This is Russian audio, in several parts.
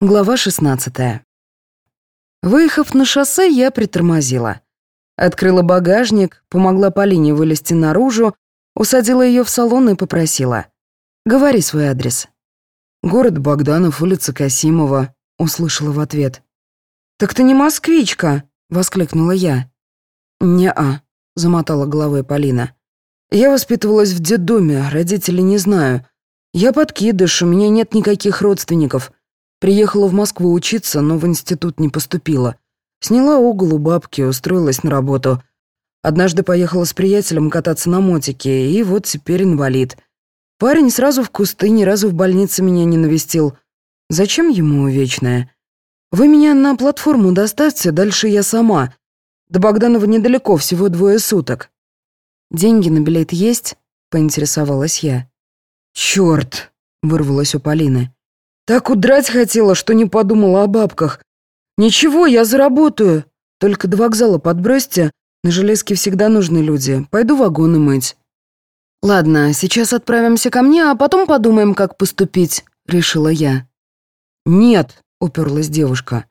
Глава 16. Выехав на шоссе, я притормозила. Открыла багажник, помогла Полине вылезти наружу, усадила ее в салон и попросила. «Говори свой адрес». «Город Богданов, улица Касимова», — услышала в ответ. «Так ты не москвичка!» — воскликнула я. «Не-а», — замотала головой Полина. «Я воспитывалась в детдоме, родителей не знаю. Я подкидыш, у меня нет никаких родственников». Приехала в Москву учиться, но в институт не поступила. Сняла угол у бабки, устроилась на работу. Однажды поехала с приятелем кататься на мотике, и вот теперь инвалид. Парень сразу в кусты, ни разу в больнице меня не навестил. Зачем ему вечное? Вы меня на платформу доставьте, дальше я сама. До Богданова недалеко, всего двое суток. Деньги на билет есть? Поинтересовалась я. Черт! вырвалось у Полины. Так удрать хотела, что не подумала о бабках. Ничего, я заработаю. Только до вокзала подбросьте. На железке всегда нужны люди. Пойду вагоны мыть. Ладно, сейчас отправимся ко мне, а потом подумаем, как поступить, решила я. Нет, уперлась девушка.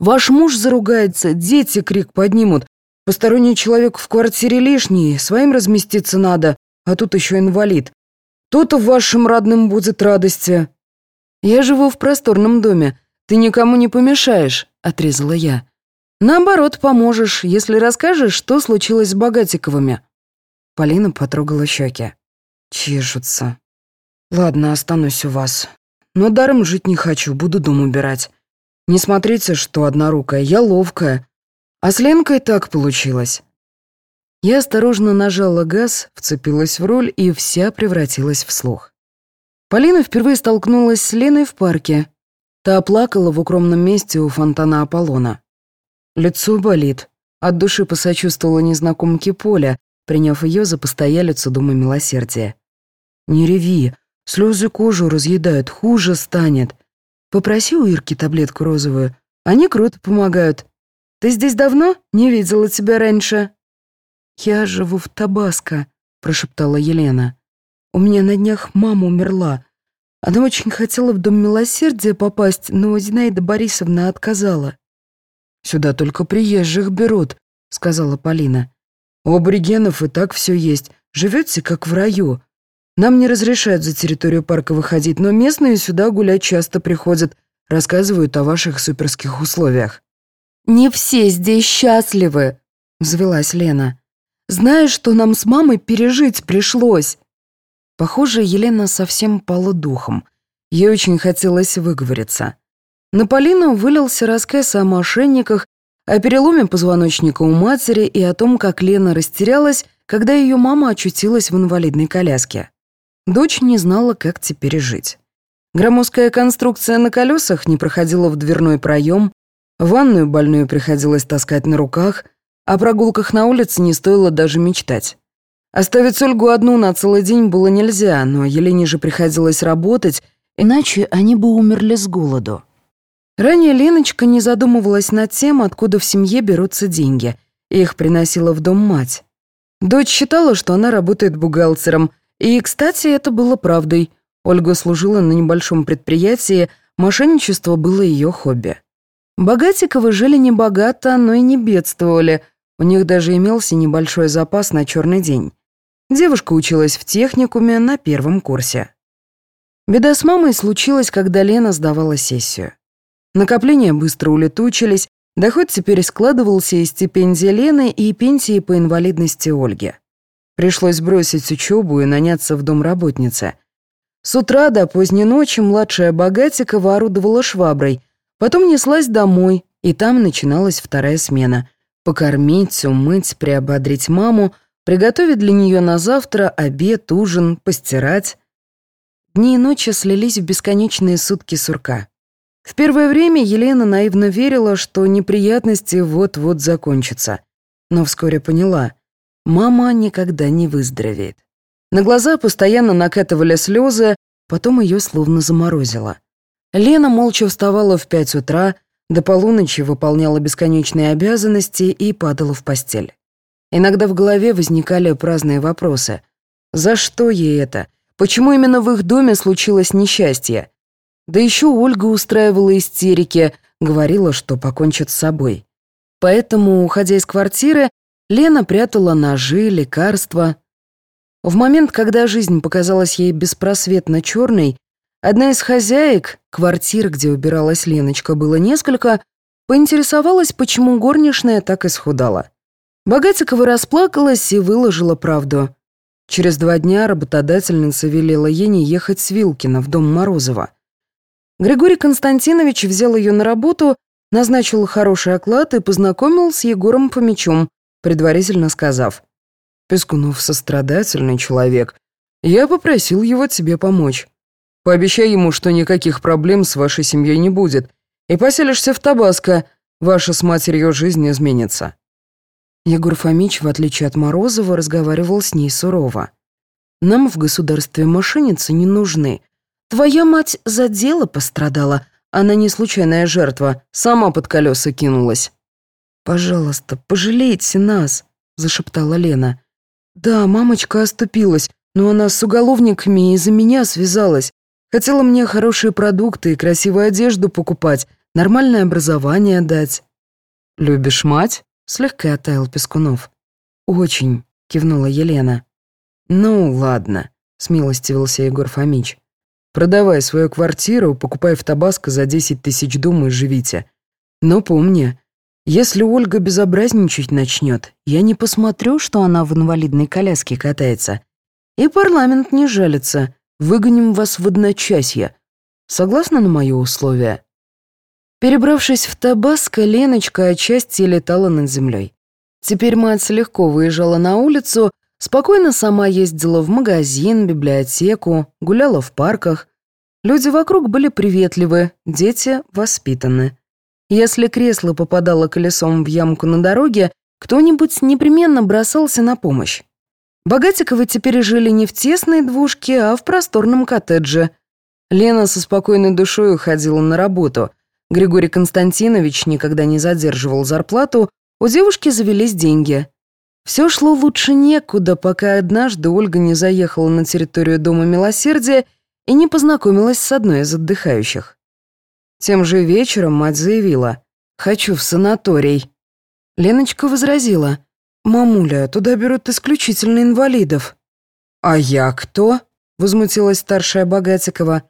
Ваш муж заругается, дети крик поднимут. Посторонний человек в квартире лишний, своим разместиться надо, а тут еще инвалид. То-то вашем родном будет радости. «Я живу в просторном доме. Ты никому не помешаешь», — отрезала я. «Наоборот, поможешь, если расскажешь, что случилось с Богатиковыми». Полина потрогала щеки. «Чешутся. Ладно, останусь у вас. Но даром жить не хочу, буду дом убирать. Не смотрите, что однорукая, я ловкая. А с Ленкой так получилось». Я осторожно нажала газ, вцепилась в руль и вся превратилась в слух. Полина впервые столкнулась с Леной в парке. Та оплакала в укромном месте у фонтана Аполлона. Лицо болит. От души посочувствовала незнакомке Поля, приняв ее за постоялицу Дома Милосердия. «Не реви, слезы кожу разъедают, хуже станет. Попроси у Ирки таблетку розовую, они круто помогают. Ты здесь давно? Не видела тебя раньше». «Я живу в Табаско», — прошептала Елена. У меня на днях мама умерла. Она очень хотела в Дом Милосердия попасть, но Зинаида Борисовна отказала. «Сюда только приезжих берут», — сказала Полина. «У аборигенов и так все есть. Живете как в раю. Нам не разрешают за территорию парка выходить, но местные сюда гулять часто приходят, рассказывают о ваших суперских условиях». «Не все здесь счастливы», — взвелась Лена. «Знаешь, что нам с мамой пережить пришлось?» Похоже, Елена совсем пала духом. Ей очень хотелось выговориться. На Полину вылился рассказ о мошенниках, о переломе позвоночника у матери и о том, как Лена растерялась, когда ее мама очутилась в инвалидной коляске. Дочь не знала, как теперь жить. Громоздкая конструкция на колесах не проходила в дверной проем, ванную больную приходилось таскать на руках, о прогулках на улице не стоило даже мечтать. Оставить Ольгу одну на целый день было нельзя, но Елене же приходилось работать, иначе они бы умерли с голоду. Ранее Леночка не задумывалась над тем, откуда в семье берутся деньги. Их приносила в дом мать. Дочь считала, что она работает бухгалтером, и, кстати, это было правдой. Ольга служила на небольшом предприятии, мошенничество было ее хобби. Богатиковы жили не богато, но и не бедствовали. У них даже имелся небольшой запас на черный день. Девушка училась в техникуме на первом курсе. Беда с мамой случилась, когда Лена сдавала сессию. Накопления быстро улетучились, доход теперь складывался из стипендии Лены и пенсии по инвалидности Ольги. Пришлось бросить учебу и наняться в дом работницы. С утра до поздней ночи младшая Богатикова орудовала шваброй, потом неслась домой, и там начиналась вторая смена. Покормить, умыть, приободрить маму — Приготовить для нее на завтра обед, ужин, постирать. Дни и ночи слились в бесконечные сутки сурка. В первое время Елена наивно верила, что неприятности вот-вот закончатся. Но вскоре поняла, мама никогда не выздоровеет. На глаза постоянно накатывали слезы, потом ее словно заморозило. Лена молча вставала в пять утра, до полуночи выполняла бесконечные обязанности и падала в постель. Иногда в голове возникали праздные вопросы. За что ей это? Почему именно в их доме случилось несчастье? Да еще Ольга устраивала истерики, говорила, что покончит с собой. Поэтому, уходя из квартиры, Лена прятала ножи, лекарства. В момент, когда жизнь показалась ей беспросветно черной, одна из хозяек, квартир, где убиралась Леночка, было несколько, поинтересовалась, почему горничная так исхудала. Богатикова расплакалась и выложила правду. Через два дня работодательница велела Ене ехать с Вилкина в дом Морозова. Григорий Константинович взял ее на работу, назначил хороший оклад и познакомил с Егором Фомичом, предварительно сказав, «Пескунов сострадательный человек. Я попросил его тебе помочь. Пообещай ему, что никаких проблем с вашей семьей не будет, и поселишься в Табаско, ваша с матерью жизнь изменится». Егор Фомич, в отличие от Морозова, разговаривал с ней сурово. «Нам в государстве мошенницы не нужны. Твоя мать за дело пострадала, она не случайная жертва, сама под колеса кинулась». «Пожалуйста, пожалейте нас», — зашептала Лена. «Да, мамочка оступилась, но она с уголовниками из-за меня связалась. Хотела мне хорошие продукты и красивую одежду покупать, нормальное образование дать». «Любишь мать?» Слегка оттаял Пескунов. «Очень», — кивнула Елена. «Ну, ладно», — смилостивился Егор Фомич. «Продавай свою квартиру, покупай в Табаско за десять тысяч дум и живите. Но помни, если Ольга безобразничать начнет, я не посмотрю, что она в инвалидной коляске катается. И парламент не жалится. Выгоним вас в одночасье. Согласна на мои условия?» Перебравшись в Табаско, Леночка отчасти летала над землей. Теперь мать легко выезжала на улицу, спокойно сама ездила в магазин, библиотеку, гуляла в парках. Люди вокруг были приветливы, дети воспитаны. Если кресло попадало колесом в ямку на дороге, кто-нибудь непременно бросался на помощь. Богатиковы теперь жили не в тесной двушке, а в просторном коттедже. Лена со спокойной душой уходила на работу – Григорий Константинович никогда не задерживал зарплату, у девушки завелись деньги. Все шло лучше некуда, пока однажды Ольга не заехала на территорию Дома Милосердия и не познакомилась с одной из отдыхающих. Тем же вечером мать заявила «Хочу в санаторий». Леночка возразила «Мамуля, туда берут исключительно инвалидов». «А я кто?» — возмутилась старшая Богатикова.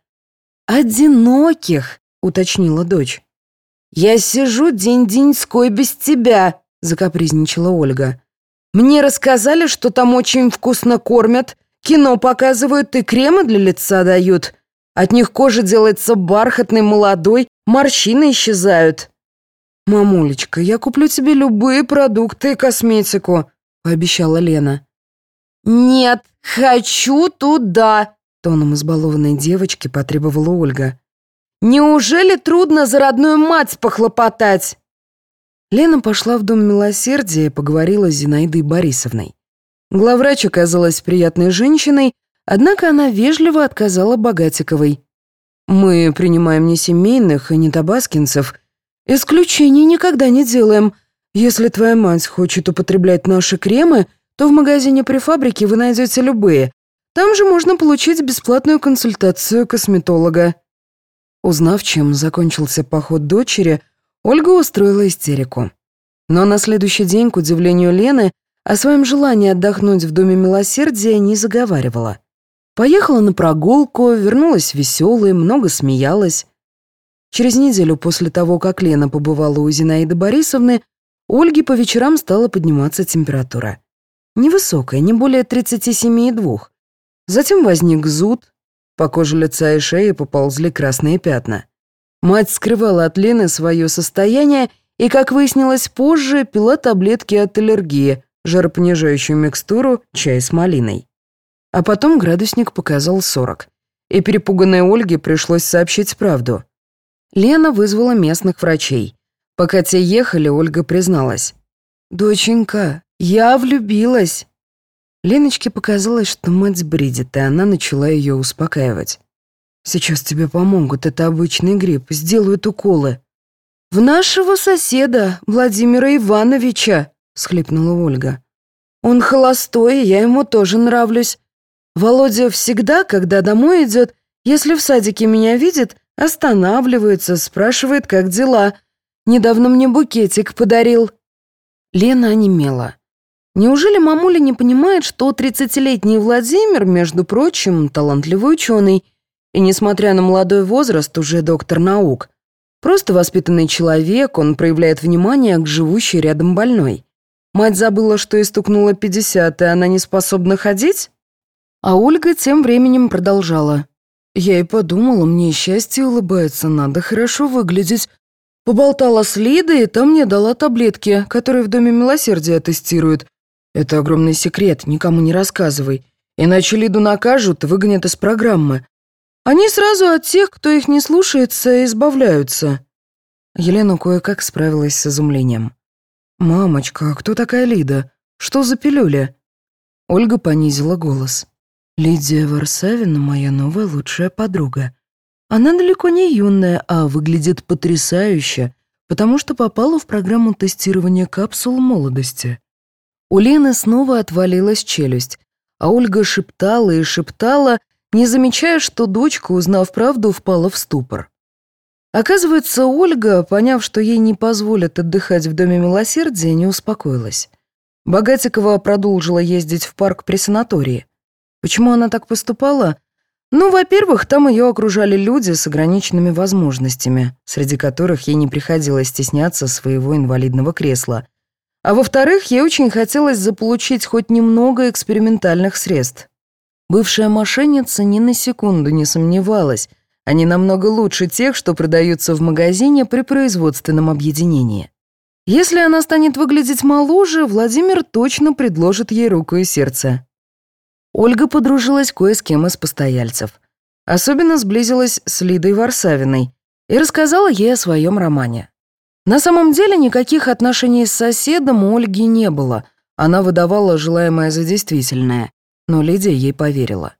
«Одиноких», уточнила дочь. «Я сижу день-деньской без тебя», — закапризничала Ольга. «Мне рассказали, что там очень вкусно кормят, кино показывают и кремы для лица дают. От них кожа делается бархатной, молодой, морщины исчезают». «Мамулечка, я куплю тебе любые продукты и косметику», — пообещала Лена. «Нет, хочу туда», — тоном избалованной девочки потребовала Ольга. Неужели трудно за родную мать похлопотать?» Лена пошла в Дом Милосердия и поговорила с Зинаидой Борисовной. Главврач оказалась приятной женщиной, однако она вежливо отказала Богатиковой. «Мы принимаем не семейных и не табаскинцев. Исключений никогда не делаем. Если твоя мать хочет употреблять наши кремы, то в магазине при фабрике вы найдете любые. Там же можно получить бесплатную консультацию косметолога». Узнав, чем закончился поход дочери, Ольга устроила истерику. Но на следующий день, к удивлению Лены, о своем желании отдохнуть в Доме Милосердия не заговаривала. Поехала на прогулку, вернулась веселой, много смеялась. Через неделю после того, как Лена побывала у Зинаиды Борисовны, у Ольги по вечерам стала подниматься температура. Невысокая, не более 37,2. Затем возник зуд, по коже лица и шеи поползли красные пятна. Мать скрывала от Лены свое состояние и, как выяснилось позже, пила таблетки от аллергии, жаропонижающую микстуру, чай с малиной. А потом градусник показал 40, и перепуганной Ольге пришлось сообщить правду. Лена вызвала местных врачей. Пока те ехали, Ольга призналась. «Доченька, я влюбилась». Леночке показалось, что мать бредит, и она начала ее успокаивать. «Сейчас тебе помогут, это обычный грипп, сделают уколы». «В нашего соседа, Владимира Ивановича», — схлипнула Ольга. «Он холостой, я ему тоже нравлюсь. Володя всегда, когда домой идет, если в садике меня видит, Останавливается, спрашивает, как дела. Недавно мне букетик подарил. Лена онемела. Неужели мамуля не понимает, что 30-летний Владимир, между прочим, талантливый ученый, и, несмотря на молодой возраст, уже доктор наук. Просто воспитанный человек, он проявляет внимание к живущей рядом больной. Мать забыла, что ей стукнуло 50, и она не способна ходить? А Ольга тем временем продолжала. Я и подумала, мне счастье улыбается, надо хорошо выглядеть. Поболтала с Лидой, и та мне дала таблетки, которые в Доме Милосердия тестируют. Это огромный секрет, никому не рассказывай. Иначе Лиду накажут выгонят из программы. Они сразу от тех, кто их не слушается, избавляются». Елена кое-как справилась с изумлением. «Мамочка, а кто такая Лида? Что за пилюля?» Ольга понизила голос. «Лидия Варсавина — моя новая лучшая подруга. Она далеко не юная, а выглядит потрясающе, потому что попала в программу тестирования капсул молодости». У Лены снова отвалилась челюсть, а Ольга шептала и шептала, не замечая, что дочка, узнав правду, впала в ступор. Оказывается, Ольга, поняв, что ей не позволят отдыхать в Доме Милосердия, не успокоилась. Богатикова продолжила ездить в парк при санатории. Почему она так поступала? Ну, во-первых, там ее окружали люди с ограниченными возможностями, среди которых ей не приходилось стесняться своего инвалидного кресла. А во-вторых, ей очень хотелось заполучить хоть немного экспериментальных средств. Бывшая мошенница ни на секунду не сомневалась. Они намного лучше тех, что продаются в магазине при производственном объединении. Если она станет выглядеть моложе, Владимир точно предложит ей руку и сердце. Ольга подружилась кое с кем из постояльцев. Особенно сблизилась с Лидой Варсавиной и рассказала ей о своем романе. На самом деле никаких отношений с соседом у Ольги не было. Она выдавала желаемое за действительное но Лидия ей поверила.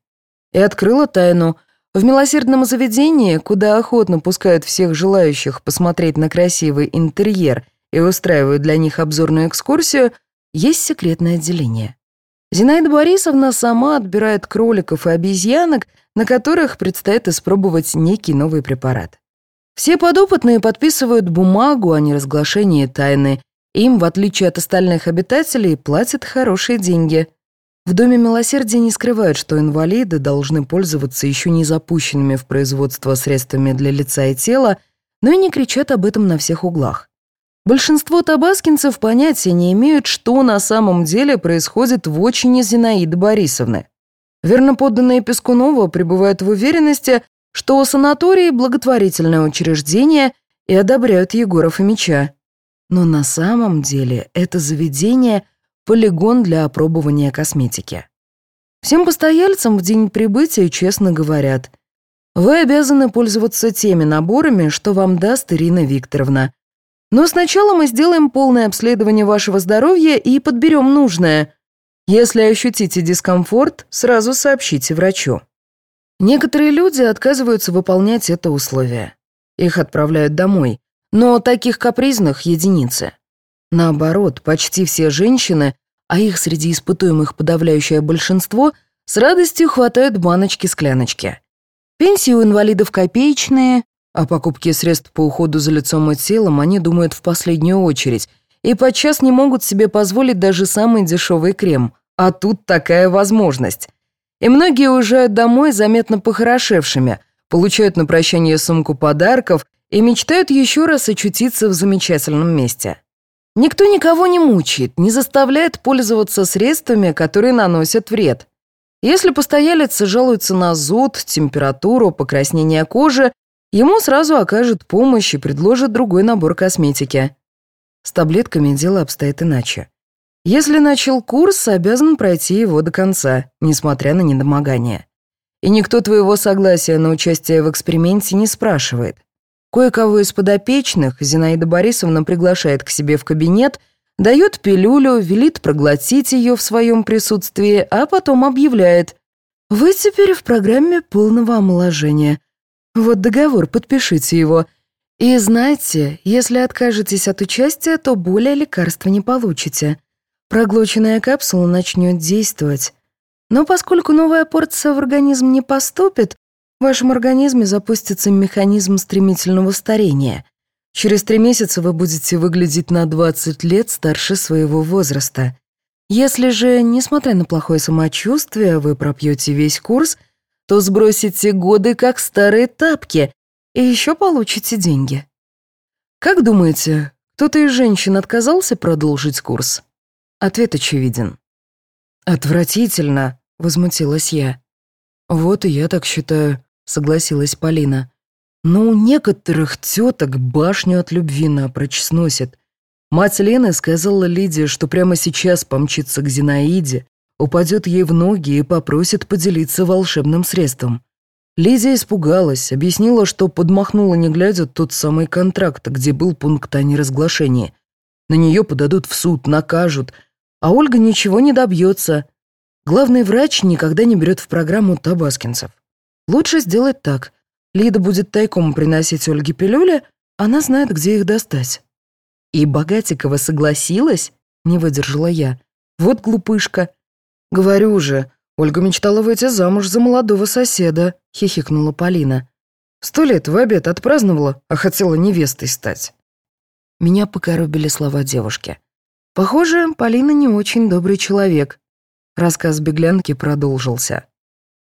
И открыла тайну. В милосердном заведении, куда охотно пускают всех желающих посмотреть на красивый интерьер и устраивают для них обзорную экскурсию, есть секретное отделение. Зинаида Борисовна сама отбирает кроликов и обезьянок, на которых предстоит испробовать некий новый препарат. Все подопытные подписывают бумагу о неразглашении тайны. Им, в отличие от остальных обитателей, платят хорошие деньги. В Доме милосердия не скрывают, что инвалиды должны пользоваться еще не запущенными в производство средствами для лица и тела, но и не кричат об этом на всех углах. Большинство табаскинцев понятия не имеют, что на самом деле происходит в очине Зинаиды Борисовны. Верноподданные Пескунова пребывают в уверенности, что санатории – благотворительное учреждение и одобряют Егоров и Меча. Но на самом деле это заведение – полигон для опробования косметики. Всем постояльцам в день прибытия честно говорят, вы обязаны пользоваться теми наборами, что вам даст Ирина Викторовна. Но сначала мы сделаем полное обследование вашего здоровья и подберем нужное. Если ощутите дискомфорт, сразу сообщите врачу. Некоторые люди отказываются выполнять это условие. Их отправляют домой, но таких капризных единицы. Наоборот, почти все женщины, а их среди испытуемых подавляющее большинство, с радостью хватают баночки-скляночки. Пенсии у инвалидов копеечные, о покупке средств по уходу за лицом и телом они думают в последнюю очередь и подчас не могут себе позволить даже самый дешевый крем. А тут такая возможность. И многие уезжают домой заметно похорошевшими, получают на прощание сумку подарков и мечтают еще раз очутиться в замечательном месте. Никто никого не мучает, не заставляет пользоваться средствами, которые наносят вред. Если постоялец жалуется на зуд, температуру, покраснение кожи, ему сразу окажут помощь и предложат другой набор косметики. С таблетками дело обстоит иначе. Если начал курс, обязан пройти его до конца, несмотря на недомогание. И никто твоего согласия на участие в эксперименте не спрашивает. Кое-кого из подопечных Зинаида Борисовна приглашает к себе в кабинет, дает пилюлю, велит проглотить ее в своем присутствии, а потом объявляет «Вы теперь в программе полного омоложения. Вот договор, подпишите его. И знайте, если откажетесь от участия, то более лекарства не получите. Проглоченная капсула начнет действовать. Но поскольку новая порция в организм не поступит, В вашем организме запустится механизм стремительного старения. Через три месяца вы будете выглядеть на 20 лет старше своего возраста. Если же, несмотря на плохое самочувствие, вы пропьете весь курс, то сбросите годы как старые тапки и еще получите деньги. Как думаете, кто-то из женщин отказался продолжить курс? Ответ очевиден. «Отвратительно», — возмутилась я. «Вот и я так считаю», — согласилась Полина. «Но у некоторых теток башню от любви напрочь сносит. Мать Лены сказала Лидии, что прямо сейчас помчится к Зинаиде, упадет ей в ноги и попросит поделиться волшебным средством. Лизия испугалась, объяснила, что подмахнула не глядя тот самый контракт, где был пункт о неразглашении. На нее подадут в суд, накажут, а Ольга ничего не добьется. Главный врач никогда не берет в программу табаскинцев. Лучше сделать так. Лида будет тайком приносить Ольге пилюли, она знает, где их достать. И Богатикова согласилась, не выдержала я. Вот глупышка. Говорю же, Ольга мечтала выйти замуж за молодого соседа, хихикнула Полина. Сто лет в обед отпраздновала, а хотела невестой стать. Меня покоробили слова девушки. Похоже, Полина не очень добрый человек. Рассказ беглянки продолжился.